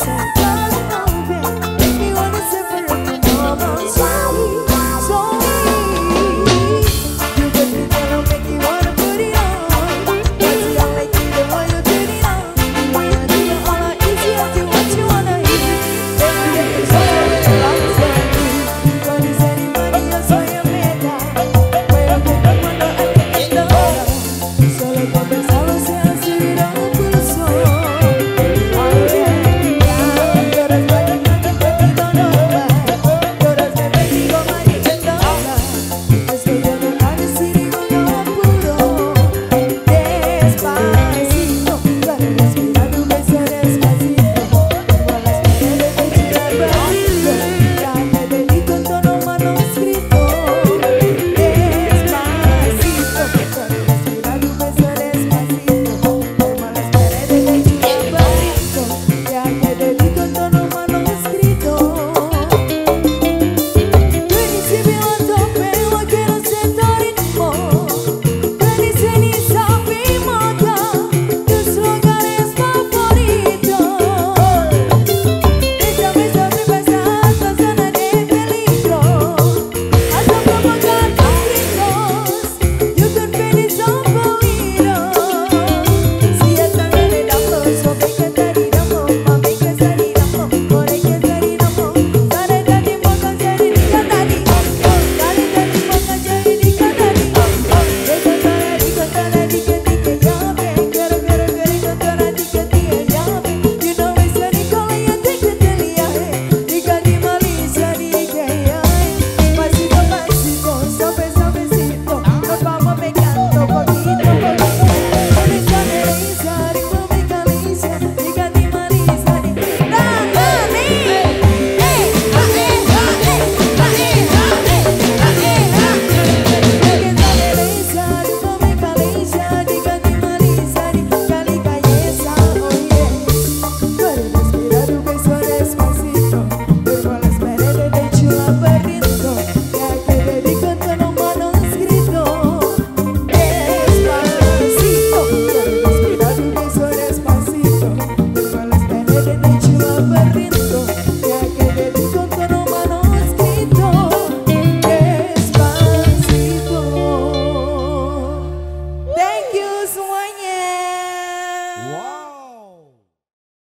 said